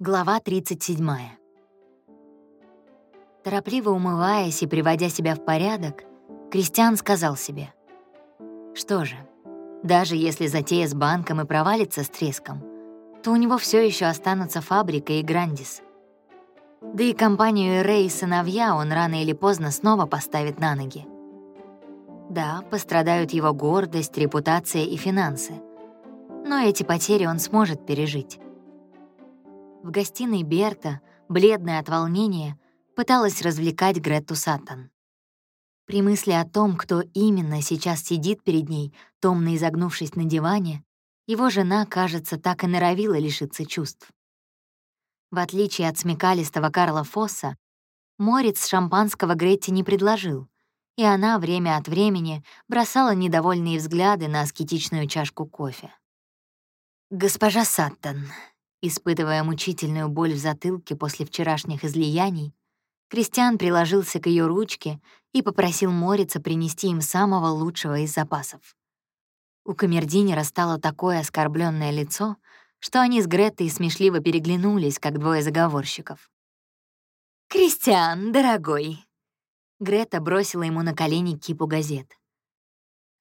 Глава 37. Торопливо умываясь и приводя себя в порядок, Кристиан сказал себе. Что же, даже если затея с банком и провалится с треском, то у него все еще останутся фабрика и Грандис. Да и компанию Рэй и сыновья он рано или поздно снова поставит на ноги. Да, пострадают его гордость, репутация и финансы. Но эти потери он сможет пережить. В гостиной Берта, бледная от волнения, пыталась развлекать Гретту Саттон. При мысли о том, кто именно сейчас сидит перед ней, томно изогнувшись на диване, его жена, кажется, так и норовила лишиться чувств. В отличие от смекалистого Карла Фосса, Морец шампанского Гретти не предложил, и она время от времени бросала недовольные взгляды на аскетичную чашку кофе. «Госпожа Саттон», Испытывая мучительную боль в затылке после вчерашних излияний, Кристиан приложился к ее ручке и попросил Морица принести им самого лучшего из запасов. У камердинера стало такое оскорбленное лицо, что они с Греттой смешливо переглянулись, как двое заговорщиков. «Кристиан, дорогой!» Грета бросила ему на колени кипу газет.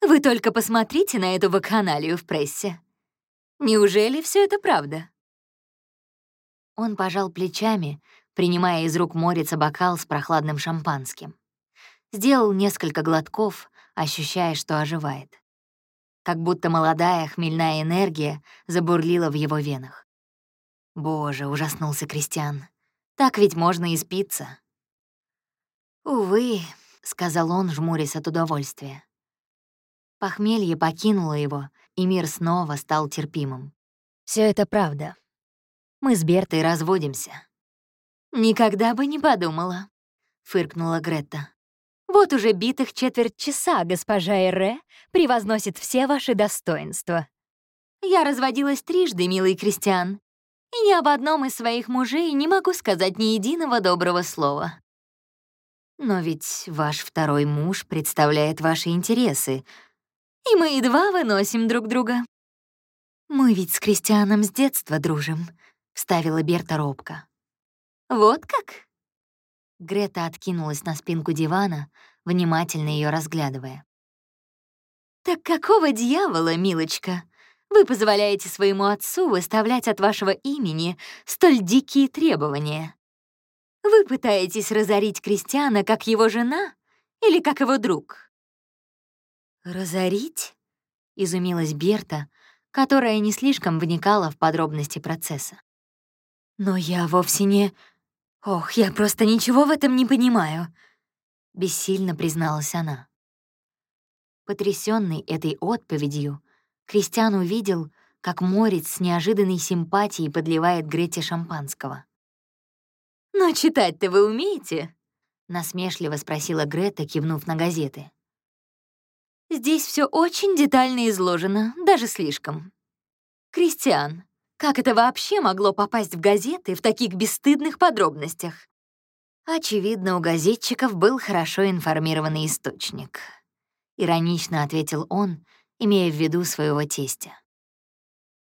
«Вы только посмотрите на эту вакханалию в прессе. Неужели все это правда?» Он пожал плечами, принимая из рук Морица бокал с прохладным шампанским. Сделал несколько глотков, ощущая, что оживает. Как будто молодая хмельная энергия забурлила в его венах. «Боже», — ужаснулся Кристиан, — «так ведь можно и спиться». «Увы», — сказал он, жмурясь от удовольствия. Похмелье покинуло его, и мир снова стал терпимым. Все это правда. Мы с Бертой разводимся». «Никогда бы не подумала», — фыркнула Гретта. «Вот уже битых четверть часа госпожа Эрре превозносит все ваши достоинства. Я разводилась трижды, милый Кристиан, и ни об одном из своих мужей не могу сказать ни единого доброго слова». «Но ведь ваш второй муж представляет ваши интересы, и мы едва выносим друг друга. Мы ведь с Кристианом с детства дружим», вставила Берта робко. «Вот как?» Грета откинулась на спинку дивана, внимательно ее разглядывая. «Так какого дьявола, милочка, вы позволяете своему отцу выставлять от вашего имени столь дикие требования? Вы пытаетесь разорить Кристиана как его жена или как его друг?» «Разорить?» — изумилась Берта, которая не слишком вникала в подробности процесса. Но я вовсе не... Ох, я просто ничего в этом не понимаю, — бессильно призналась она. Потрясенный этой отповедью, Кристиан увидел, как Морец с неожиданной симпатией подливает Грете шампанского. «Но читать-то вы умеете?» — насмешливо спросила Грета, кивнув на газеты. «Здесь все очень детально изложено, даже слишком. Кристиан, как это вообще могло попасть в газеты в таких бесстыдных подробностях? Очевидно, у газетчиков был хорошо информированный источник. Иронично ответил он, имея в виду своего тестя.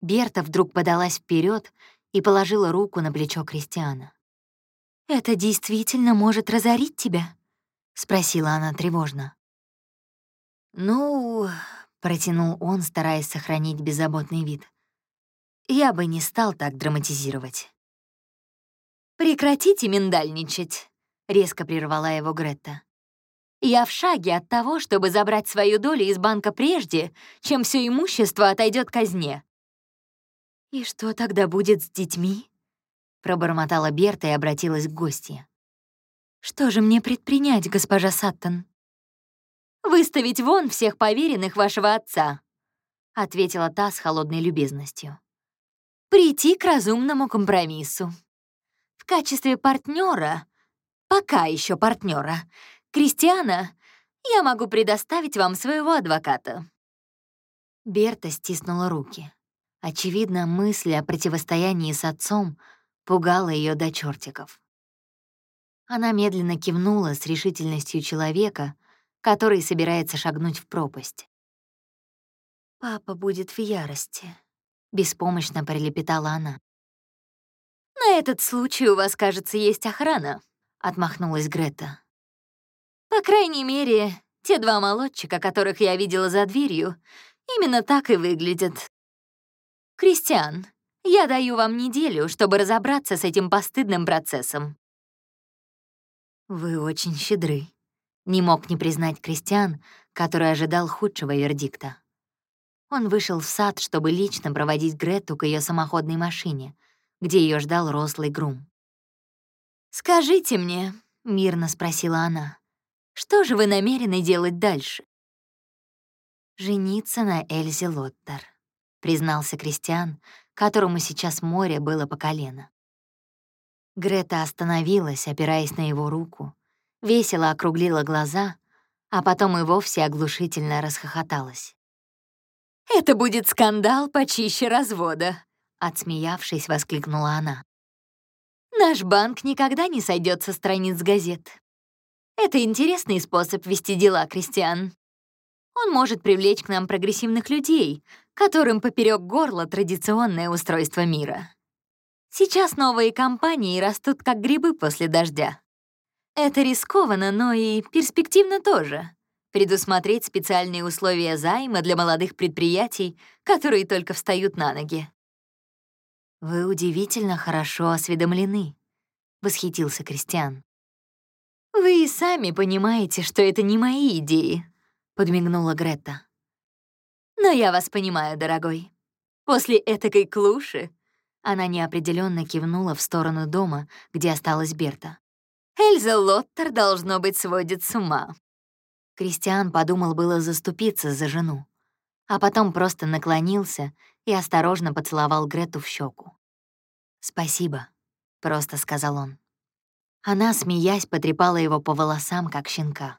Берта вдруг подалась вперед и положила руку на плечо Кристиана. «Это действительно может разорить тебя?» — спросила она тревожно. «Ну...» — протянул он, стараясь сохранить беззаботный вид. Я бы не стал так драматизировать. «Прекратите миндальничать», — резко прервала его Гретта. «Я в шаге от того, чтобы забрать свою долю из банка прежде, чем все имущество отойдет казне». «И что тогда будет с детьми?» — пробормотала Берта и обратилась к гостье. «Что же мне предпринять, госпожа Саттон?» «Выставить вон всех поверенных вашего отца», — ответила та с холодной любезностью прийти к разумному компромиссу. В качестве партнера, пока еще партнера, Кристиана, я могу предоставить вам своего адвоката». Берта стиснула руки. Очевидно, мысль о противостоянии с отцом пугала ее до чертиков. Она медленно кивнула с решительностью человека, который собирается шагнуть в пропасть. «Папа будет в ярости», беспомощно пролепетала она. «На этот случай у вас, кажется, есть охрана», — отмахнулась Грета. «По крайней мере, те два молодчика, которых я видела за дверью, именно так и выглядят. Кристиан, я даю вам неделю, чтобы разобраться с этим постыдным процессом». «Вы очень щедры», — не мог не признать Кристиан, который ожидал худшего вердикта. Он вышел в сад, чтобы лично проводить Грету к ее самоходной машине, где ее ждал рослый грум. «Скажите мне», — мирно спросила она, «что же вы намерены делать дальше?» «Жениться на Эльзе Лоттер», — признался Кристиан, которому сейчас море было по колено. Грета остановилась, опираясь на его руку, весело округлила глаза, а потом и вовсе оглушительно расхохоталась. «Это будет скандал почище развода», — отсмеявшись, воскликнула она. «Наш банк никогда не сойдет со страниц газет. Это интересный способ вести дела, Кристиан. Он может привлечь к нам прогрессивных людей, которым поперек горла традиционное устройство мира. Сейчас новые компании растут как грибы после дождя. Это рискованно, но и перспективно тоже предусмотреть специальные условия займа для молодых предприятий, которые только встают на ноги. «Вы удивительно хорошо осведомлены», — восхитился Кристиан. «Вы и сами понимаете, что это не мои идеи», — подмигнула Гретта. «Но я вас понимаю, дорогой. После этакой клуши...» Она неопределенно кивнула в сторону дома, где осталась Берта. «Эльза Лоттер, должно быть, сводит с ума. Кристиан подумал было заступиться за жену, а потом просто наклонился и осторожно поцеловал Грету в щеку. «Спасибо», — просто сказал он. Она, смеясь, потрепала его по волосам, как щенка.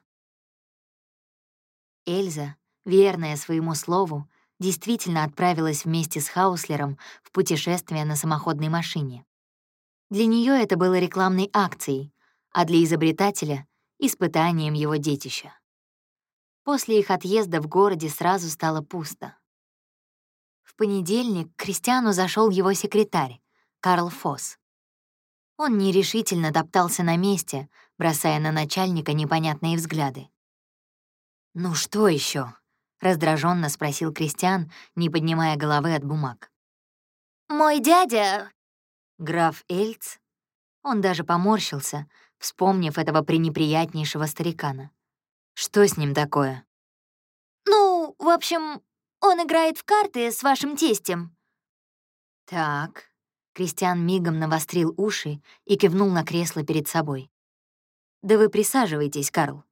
Эльза, верная своему слову, действительно отправилась вместе с Хауслером в путешествие на самоходной машине. Для нее это было рекламной акцией, а для изобретателя — испытанием его детища. После их отъезда в городе сразу стало пусто. В понедельник к Кристиану зашел его секретарь, Карл Фосс. Он нерешительно топтался на месте, бросая на начальника непонятные взгляды. «Ну что еще? раздраженно спросил Кристиан, не поднимая головы от бумаг. «Мой дядя...» Граф Эльц. Он даже поморщился, вспомнив этого пренеприятнейшего старикана. Что с ним такое? Ну, в общем, он играет в карты с вашим тестем. Так. Кристиан мигом навострил уши и кивнул на кресло перед собой. «Да вы присаживайтесь, Карл».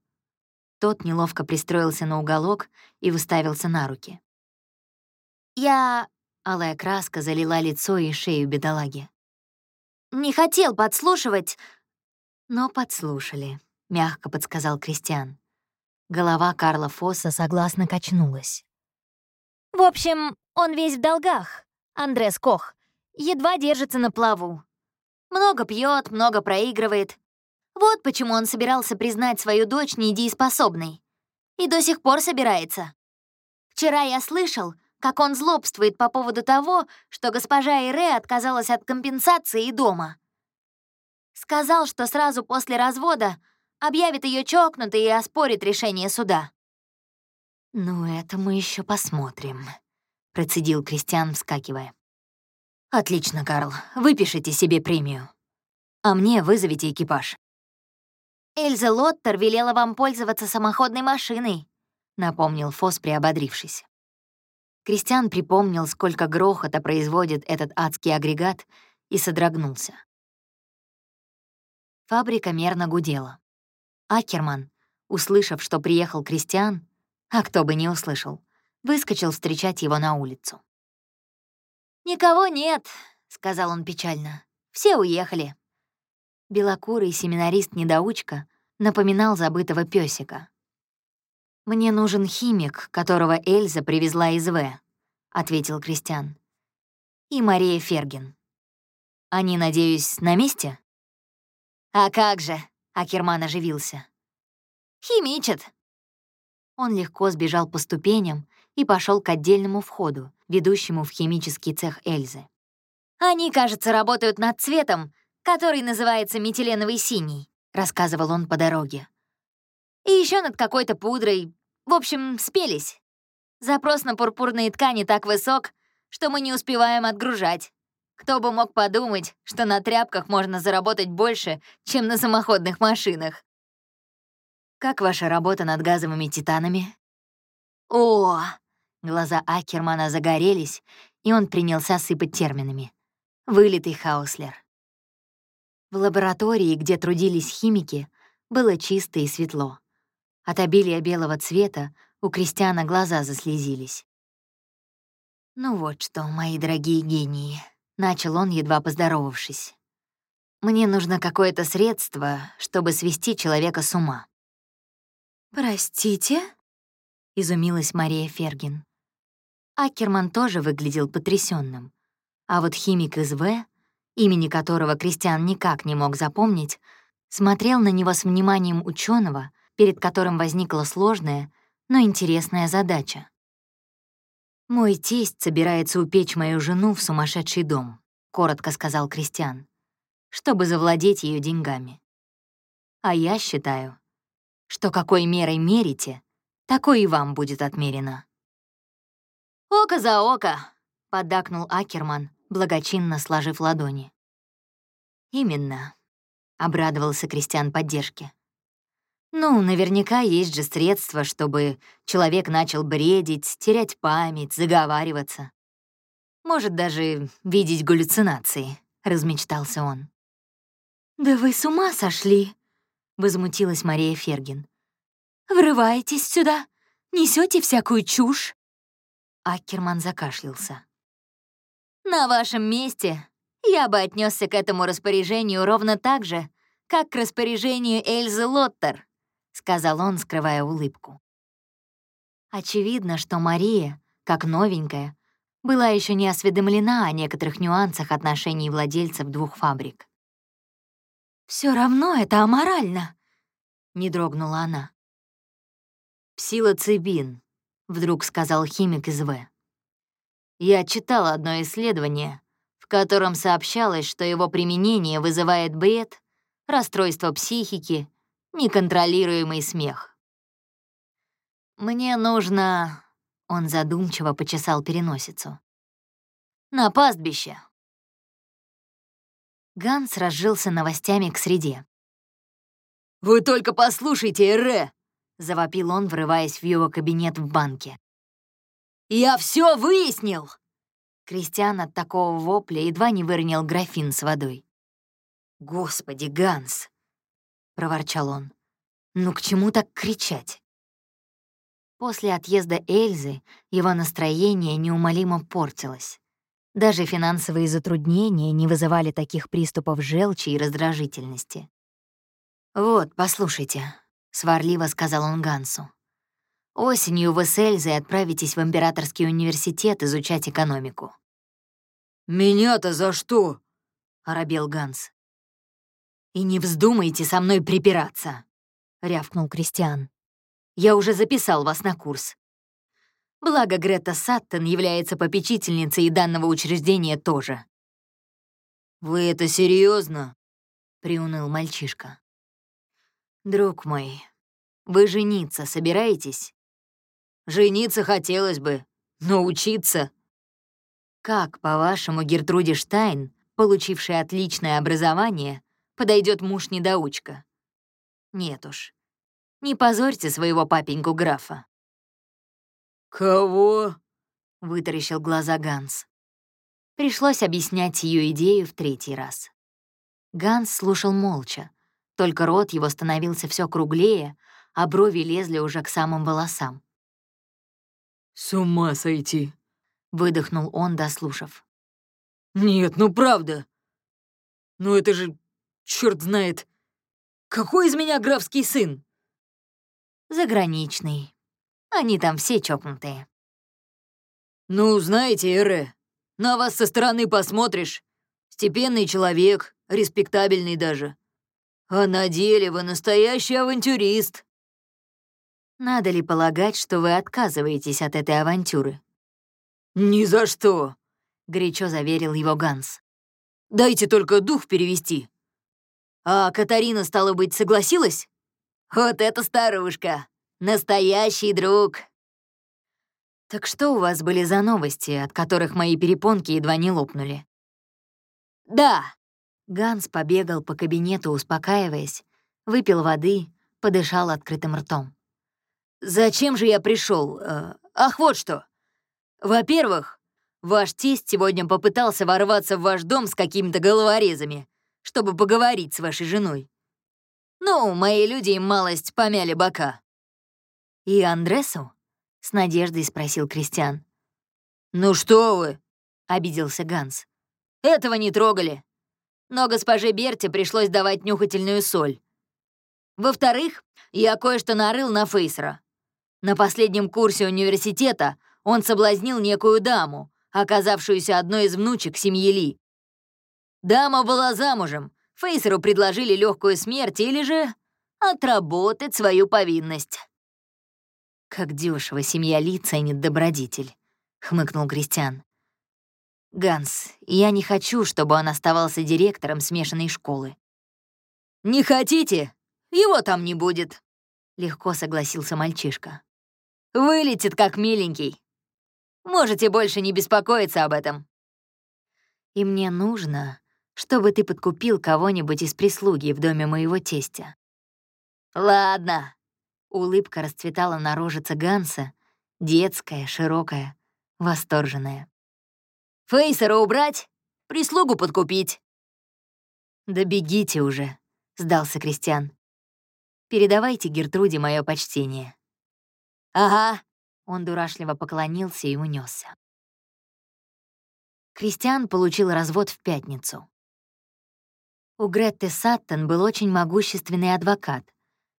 Тот неловко пристроился на уголок и выставился на руки. «Я...» — алая краска залила лицо и шею бедолаги. «Не хотел подслушивать...» «Но подслушали», — мягко подсказал Кристиан. Голова Карла Фосса согласно качнулась. «В общем, он весь в долгах, Андрес Кох. Едва держится на плаву. Много пьет, много проигрывает. Вот почему он собирался признать свою дочь недееспособной. И до сих пор собирается. Вчера я слышал, как он злобствует по поводу того, что госпожа Ире отказалась от компенсации и дома. Сказал, что сразу после развода объявит ее чокнутой и оспорит решение суда. «Ну, это мы еще посмотрим», — процедил Кристиан, вскакивая. «Отлично, Карл, выпишите себе премию. А мне вызовите экипаж». «Эльза Лоттер велела вам пользоваться самоходной машиной», — напомнил Фос, приободрившись. Кристиан припомнил, сколько грохота производит этот адский агрегат, и содрогнулся. Фабрика мерно гудела. Акерман, услышав, что приехал Кристиан, а кто бы не услышал, выскочил встречать его на улицу. «Никого нет», — сказал он печально. «Все уехали». Белокурый семинарист-недоучка напоминал забытого песика. «Мне нужен химик, которого Эльза привезла из В», — ответил Кристиан. «И Мария Фергин. Они, надеюсь, на месте?» «А как же!» Акерман оживился. «Химичат!» Он легко сбежал по ступеням и пошел к отдельному входу, ведущему в химический цех Эльзы. Они, кажется, работают над цветом, который называется метиленовый синий», — рассказывал он по дороге. «И еще над какой-то пудрой. В общем, спелись. Запрос на пурпурные ткани так высок, что мы не успеваем отгружать. Кто бы мог подумать, что на тряпках можно заработать больше, чем на самоходных машинах. Как ваша работа над газовыми титанами? О! Глаза Акермана загорелись, и он принялся сыпать терминами. Вылитый Хауслер. В лаборатории, где трудились химики, было чисто и светло. От обилия белого цвета у Кристиана глаза заслезились. «Ну вот что, мои дорогие гении», — начал он, едва поздоровавшись. «Мне нужно какое-то средство, чтобы свести человека с ума». «Простите?» — изумилась Мария Фергин. Акерман тоже выглядел потрясенным, а вот химик из В, имени которого Кристиан никак не мог запомнить, смотрел на него с вниманием ученого, перед которым возникла сложная, но интересная задача. «Мой тесть собирается упечь мою жену в сумасшедший дом», — коротко сказал Кристиан, «чтобы завладеть ее деньгами. А я считаю, что какой мерой мерите, такой и вам будет отмерено». «Око за око», — поддакнул Акерман, благочинно сложив ладони. «Именно», — обрадовался Кристиан поддержке. Ну, наверняка есть же средства, чтобы человек начал бредить, терять память, заговариваться. Может, даже видеть галлюцинации, — размечтался он. «Да вы с ума сошли!» — возмутилась Мария Фергин. «Врываетесь сюда, несете всякую чушь!» Аккерман закашлялся. «На вашем месте я бы отнесся к этому распоряжению ровно так же, как к распоряжению Эльзы Лоттер», — сказал он, скрывая улыбку. Очевидно, что Мария, как новенькая, была еще не осведомлена о некоторых нюансах отношений владельцев двух фабрик. Все равно это аморально», — не дрогнула она. «Псилоцибин», — вдруг сказал химик из В. «Я читал одно исследование, в котором сообщалось, что его применение вызывает бред, расстройство психики неконтролируемый смех. «Мне нужно...» — он задумчиво почесал переносицу. «На пастбище». Ганс разжился новостями к среде. «Вы только послушайте, Эре!» — завопил он, врываясь в его кабинет в банке. «Я все выяснил!» Кристиан от такого вопля едва не выронил графин с водой. «Господи, Ганс!» — проворчал он. «Ну к чему так кричать?» После отъезда Эльзы его настроение неумолимо портилось. Даже финансовые затруднения не вызывали таких приступов желчи и раздражительности. «Вот, послушайте», — сварливо сказал он Гансу. «Осенью вы с Эльзой отправитесь в Императорский университет изучать экономику». «Меня-то за что?» — оробел Ганс. «И не вздумайте со мной припираться», — рявкнул Кристиан. «Я уже записал вас на курс. Благо Грета Саттон является попечительницей данного учреждения тоже». «Вы это серьезно? приуныл мальчишка. «Друг мой, вы жениться собираетесь?» «Жениться хотелось бы, но учиться...» «Как, по-вашему, Гертруде Штайн, получившая отличное образование, подойдет муж-недоучка. Нет уж, не позорьте своего папеньку графа. «Кого?» — вытаращил глаза Ганс. Пришлось объяснять ее идею в третий раз. Ганс слушал молча, только рот его становился все круглее, а брови лезли уже к самым волосам. «С ума сойти!» — выдохнул он, дослушав. «Нет, ну правда! Ну это же Черт знает, какой из меня графский сын? Заграничный. Они там все чокнутые. Ну, знаете, Эре, на вас со стороны посмотришь. Степенный человек, респектабельный даже. А на деле вы настоящий авантюрист. Надо ли полагать, что вы отказываетесь от этой авантюры? «Ни за что!» — горячо заверил его Ганс. Дайте только дух перевести. А Катарина, стало быть, согласилась? Вот эта старушка! Настоящий друг!» «Так что у вас были за новости, от которых мои перепонки едва не лопнули?» «Да!» Ганс побегал по кабинету, успокаиваясь, выпил воды, подышал открытым ртом. «Зачем же я пришел? Э, ах, вот что! Во-первых, ваш тесть сегодня попытался ворваться в ваш дом с какими-то головорезами, чтобы поговорить с вашей женой. Ну, мои люди им малость помяли бока». «И Андресу?» — с надеждой спросил Кристиан. «Ну что вы!» — обиделся Ганс. «Этого не трогали. Но госпоже Берте пришлось давать нюхательную соль. Во-вторых, я кое-что нарыл на Фейсера. На последнем курсе университета он соблазнил некую даму, оказавшуюся одной из внучек семьи Ли. Дама была замужем, Фейсеру предложили легкую смерть или же отработать свою повинность. «Как дешево семья Ли ценит добродетель», — хмыкнул Кристиан. «Ганс, я не хочу, чтобы он оставался директором смешанной школы». «Не хотите? Его там не будет», — легко согласился мальчишка. «Вылетит, как миленький. Можете больше не беспокоиться об этом». «И мне нужно, чтобы ты подкупил кого-нибудь из прислуги в доме моего тестя». «Ладно». Улыбка расцветала на рожице Ганса, детская, широкая, восторженная. «Фейсера убрать, прислугу подкупить». «Да бегите уже», — сдался Кристиан. Передавайте Гертруде мое почтение». «Ага». Он дурашливо поклонился и унесся. Кристиан получил развод в пятницу. У Гретты Саттон был очень могущественный адвокат,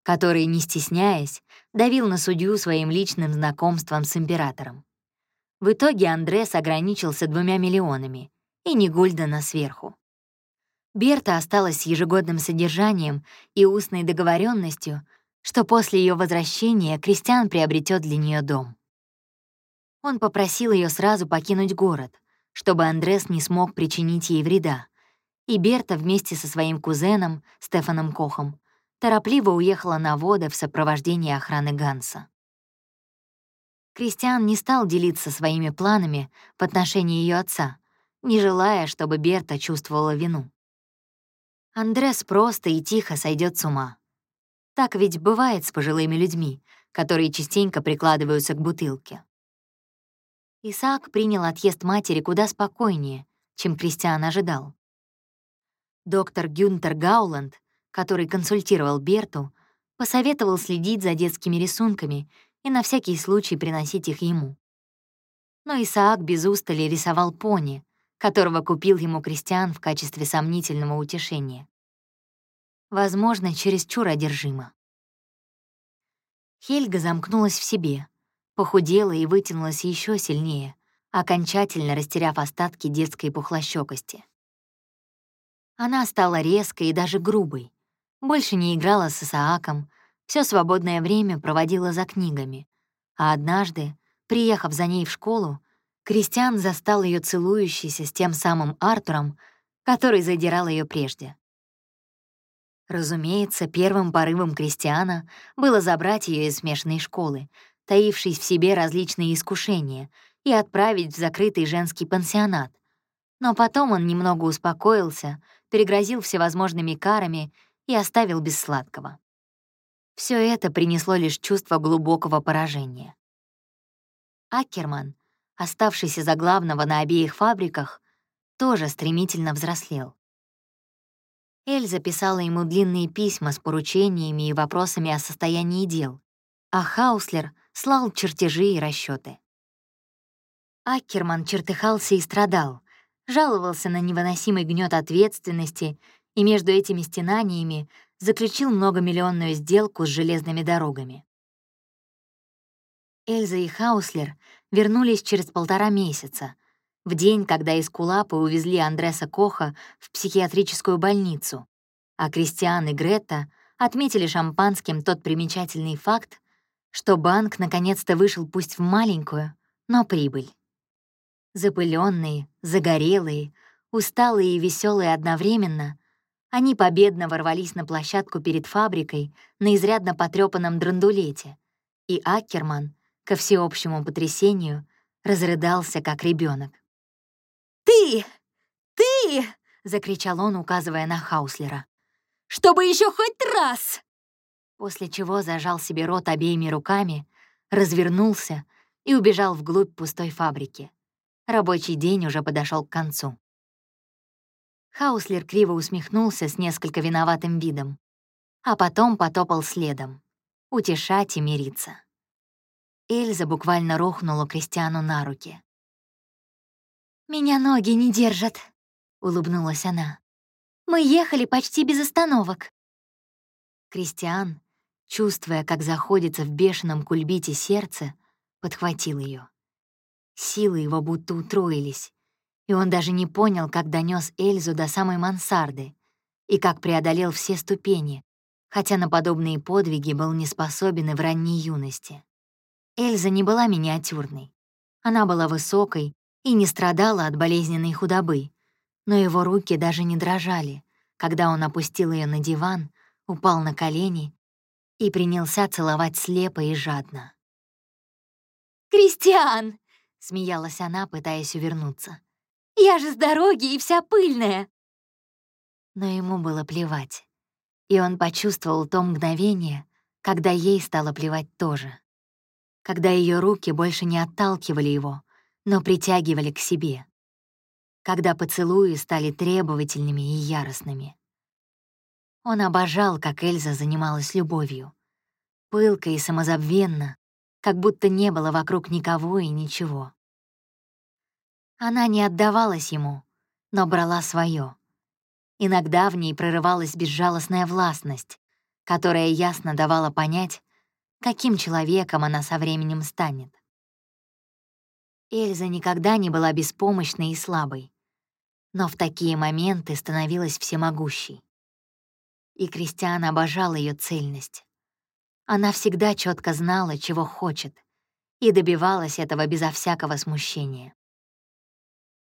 который, не стесняясь, давил на судью своим личным знакомством с императором. В итоге Андрес ограничился двумя миллионами, и не Гульдена сверху. Берта осталась с ежегодным содержанием и устной договоренностью, что после ее возвращения Кристиан приобретет для нее дом. Он попросил ее сразу покинуть город, чтобы Андрес не смог причинить ей вреда, и Берта вместе со своим кузеном, Стефаном Кохом, торопливо уехала на воды в сопровождении охраны Ганса. Кристиан не стал делиться своими планами в отношении ее отца, не желая, чтобы Берта чувствовала вину. Андрес просто и тихо сойдет с ума. Так ведь бывает с пожилыми людьми, которые частенько прикладываются к бутылке. Исаак принял отъезд матери куда спокойнее, чем Кристиан ожидал. Доктор Гюнтер Гауланд, который консультировал Берту, посоветовал следить за детскими рисунками и на всякий случай приносить их ему. Но Исаак без устали рисовал пони, которого купил ему Кристиан в качестве сомнительного утешения. Возможно, чересчур одержимо. Хельга замкнулась в себе, похудела и вытянулась еще сильнее, окончательно растеряв остатки детской пухлощёкости. Она стала резкой и даже грубой, больше не играла с Исааком, все свободное время проводила за книгами, а однажды, приехав за ней в школу, Кристиан застал ее целующейся с тем самым Артуром, который задирал ее прежде. Разумеется, первым порывом Кристиана было забрать ее из смешанной школы, таившей в себе различные искушения, и отправить в закрытый женский пансионат. Но потом он немного успокоился, перегрозил всевозможными карами и оставил без сладкого. Все это принесло лишь чувство глубокого поражения. Акерман, оставшийся за главного на обеих фабриках, тоже стремительно взрослел. Эльза писала ему длинные письма с поручениями и вопросами о состоянии дел, а Хауслер слал чертежи и расчеты. Акерман чертыхался и страдал, жаловался на невыносимый гнет ответственности и между этими стенаниями заключил многомиллионную сделку с железными дорогами. Эльза и Хауслер вернулись через полтора месяца, в день, когда из Кулапы увезли Андреса Коха в психиатрическую больницу, а Кристиан и Грета отметили шампанским тот примечательный факт, что банк наконец-то вышел пусть в маленькую, но прибыль. Запыленные, загорелые, Усталые и веселые одновременно, они победно ворвались на площадку перед фабрикой на изрядно потрепанном драндулете, и Аккерман, ко всеобщему потрясению, разрыдался, как ребенок. «Ты! Ты!» — закричал он, указывая на Хауслера. «Чтобы еще хоть раз!» После чего зажал себе рот обеими руками, развернулся и убежал вглубь пустой фабрики. Рабочий день уже подошел к концу. Хауслер криво усмехнулся с несколько виноватым видом, а потом потопал следом, утешать и мириться. Эльза буквально рухнула Кристиану на руки. «Меня ноги не держат», — улыбнулась она. «Мы ехали почти без остановок». Кристиан, чувствуя, как заходится в бешеном кульбите сердце, подхватил ее. Силы его будто утроились, и он даже не понял, как донес Эльзу до самой мансарды и как преодолел все ступени, хотя на подобные подвиги был не способен и в ранней юности. Эльза не была миниатюрной. Она была высокой и не страдала от болезненной худобы, но его руки даже не дрожали, когда он опустил ее на диван, упал на колени и принялся целовать слепо и жадно. «Кристиан!» — смеялась она, пытаясь увернуться. Я же с дороги и вся пыльная!» Но ему было плевать, и он почувствовал то мгновение, когда ей стало плевать тоже. Когда ее руки больше не отталкивали его, но притягивали к себе. Когда поцелуи стали требовательными и яростными. Он обожал, как Эльза занималась любовью. Пылко и самозабвенно, как будто не было вокруг никого и ничего. Она не отдавалась ему, но брала свое. Иногда в ней прорывалась безжалостная властность, которая ясно давала понять, каким человеком она со временем станет. Эльза никогда не была беспомощной и слабой, но в такие моменты становилась всемогущей. И Кристиан обожал ее цельность. Она всегда четко знала, чего хочет, и добивалась этого безо всякого смущения.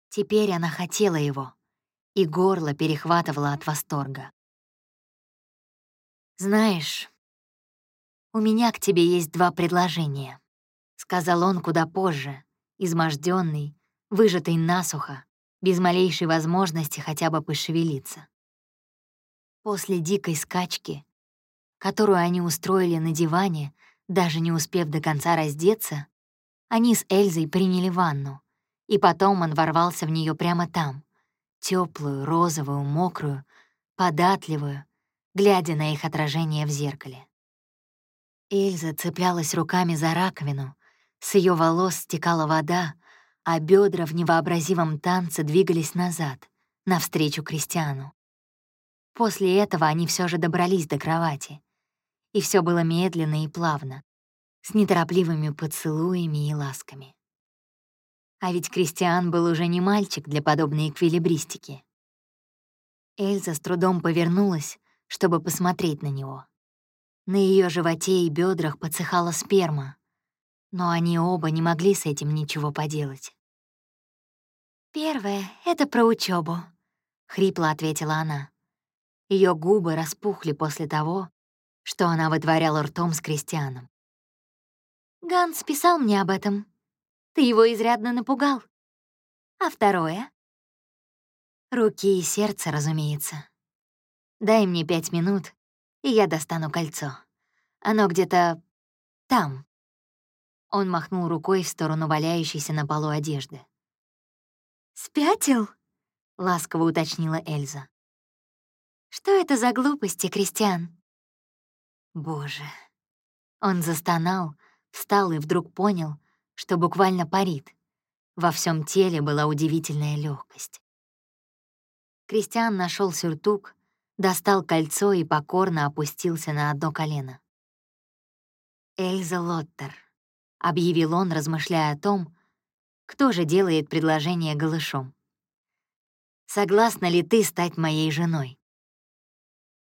Теперь она хотела его, и горло перехватывало от восторга. «Знаешь, у меня к тебе есть два предложения», — сказал он куда позже, изможденный, выжатый насухо, без малейшей возможности хотя бы пошевелиться. После дикой скачки, которую они устроили на диване, даже не успев до конца раздеться, они с Эльзой приняли ванну, и потом он ворвался в нее прямо там, теплую, розовую, мокрую, податливую, глядя на их отражение в зеркале. Эльза цеплялась руками за раковину, с ее волос стекала вода, а бедра в невообразимом танце двигались назад, навстречу Кристиану. После этого они все же добрались до кровати, и все было медленно и плавно, с неторопливыми поцелуями и ласками. А ведь Кристиан был уже не мальчик для подобной эквилибристики. Эльза с трудом повернулась, чтобы посмотреть на него. На ее животе и бедрах подсыхала сперма, но они оба не могли с этим ничего поделать. «Первое — это про учебу, хрипло ответила она. Ее губы распухли после того, что она вытворяла ртом с Кристианом. Ганс писал мне об этом. Ты его изрядно напугал. А второе? Руки и сердце, разумеется. Дай мне пять минут, и я достану кольцо. Оно где-то там. Он махнул рукой в сторону валяющейся на полу одежды. «Спятил?» — ласково уточнила Эльза. «Что это за глупости, Кристиан?» Боже. Он застонал, встал и вдруг понял, что буквально парит. Во всем теле была удивительная легкость. Кристиан нашел сюртук, достал кольцо и покорно опустился на одно колено. «Эльза Лоттер», — объявил он, размышляя о том, кто же делает предложение голышом. «Согласна ли ты стать моей женой?»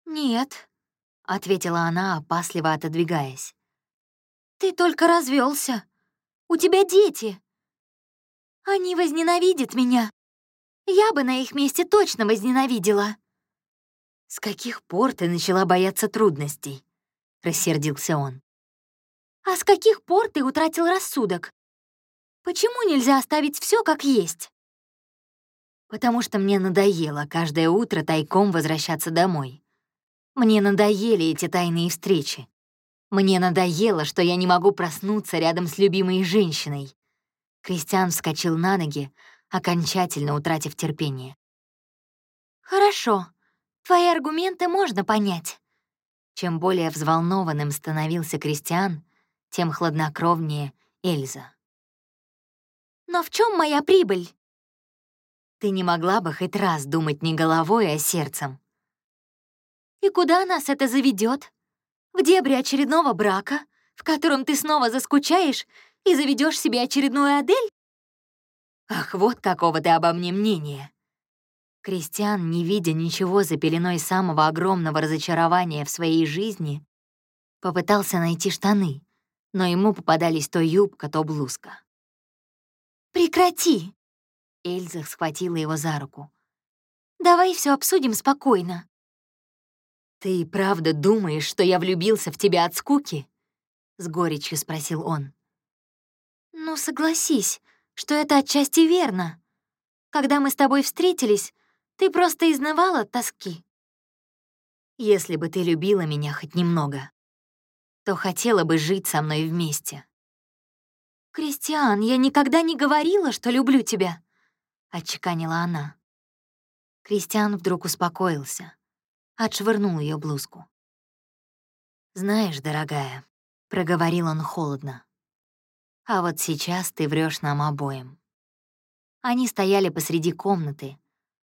«Нет», — ответила она, опасливо отодвигаясь. «Ты только развелся. У тебя дети. Они возненавидят меня». Я бы на их месте точно возненавидела. «С каких пор ты начала бояться трудностей?» — рассердился он. «А с каких пор ты утратил рассудок? Почему нельзя оставить все как есть?» «Потому что мне надоело каждое утро тайком возвращаться домой. Мне надоели эти тайные встречи. Мне надоело, что я не могу проснуться рядом с любимой женщиной». Кристиан вскочил на ноги, окончательно утратив терпение. «Хорошо, твои аргументы можно понять». Чем более взволнованным становился Кристиан, тем хладнокровнее Эльза. «Но в чем моя прибыль?» «Ты не могла бы хоть раз думать не головой, а сердцем». «И куда нас это заведет? В дебри очередного брака, в котором ты снова заскучаешь и заведешь себе очередную Адель?» Ах, вот какого ты обо мне мнения. Кристиан, не видя ничего за пеленой самого огромного разочарования в своей жизни, попытался найти штаны, но ему попадались то юбка, то блузка. «Прекрати!» Эльза схватила его за руку. «Давай все обсудим спокойно». «Ты правда думаешь, что я влюбился в тебя от скуки?» — с горечью спросил он. «Ну, согласись, что это отчасти верно. Когда мы с тобой встретились, ты просто изнывал от тоски. Если бы ты любила меня хоть немного, то хотела бы жить со мной вместе. «Кристиан, я никогда не говорила, что люблю тебя», — отчеканила она. Кристиан вдруг успокоился, отшвырнул ее блузку. «Знаешь, дорогая», — проговорил он холодно, а вот сейчас ты врешь нам обоим. Они стояли посреди комнаты,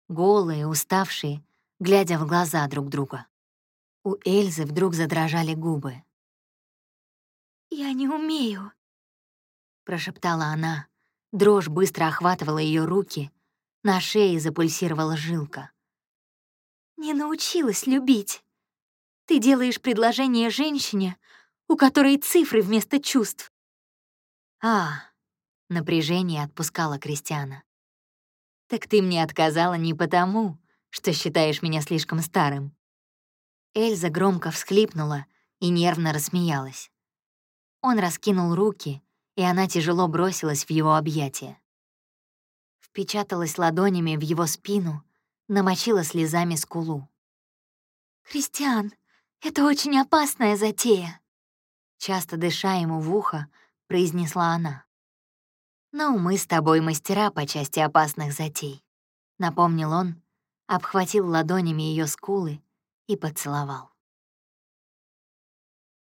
голые, уставшие, глядя в глаза друг друга. У Эльзы вдруг задрожали губы. «Я не умею», — прошептала она. Дрожь быстро охватывала ее руки, на шее запульсировала жилка. «Не научилась любить. Ты делаешь предложение женщине, у которой цифры вместо чувств. «А!» — напряжение отпускало Кристиана. «Так ты мне отказала не потому, что считаешь меня слишком старым». Эльза громко всхлипнула и нервно рассмеялась. Он раскинул руки, и она тяжело бросилась в его объятия. Впечаталась ладонями в его спину, намочила слезами скулу. «Кристиан, это очень опасная затея!» Часто дыша ему в ухо, произнесла она. «Ну, мы с тобой мастера по части опасных затей», — напомнил он, обхватил ладонями ее скулы и поцеловал.